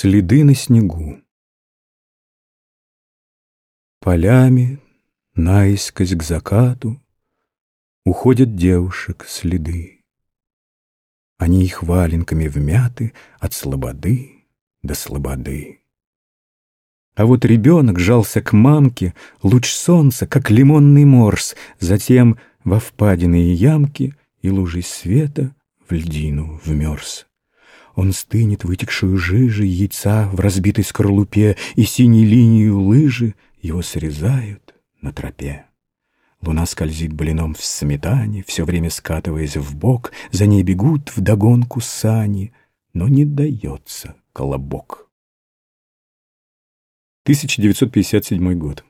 Следы на снегу Полями, наискось к закату, Уходят девушек следы. Они их валенками вмяты От слободы до слободы. А вот ребенок жался к мамке, Луч солнца, как лимонный морс, Затем во впадины и ямки И лужи света в льдину вмерз. Он стынет вытекшую жижи Яйца в разбитой скорлупе, И синей линию лыжи Его срезают на тропе. Луна скользит блином в сметане, Все время скатываясь в бок, За ней бегут вдогонку сани, Но не дается колобок. 1957 год.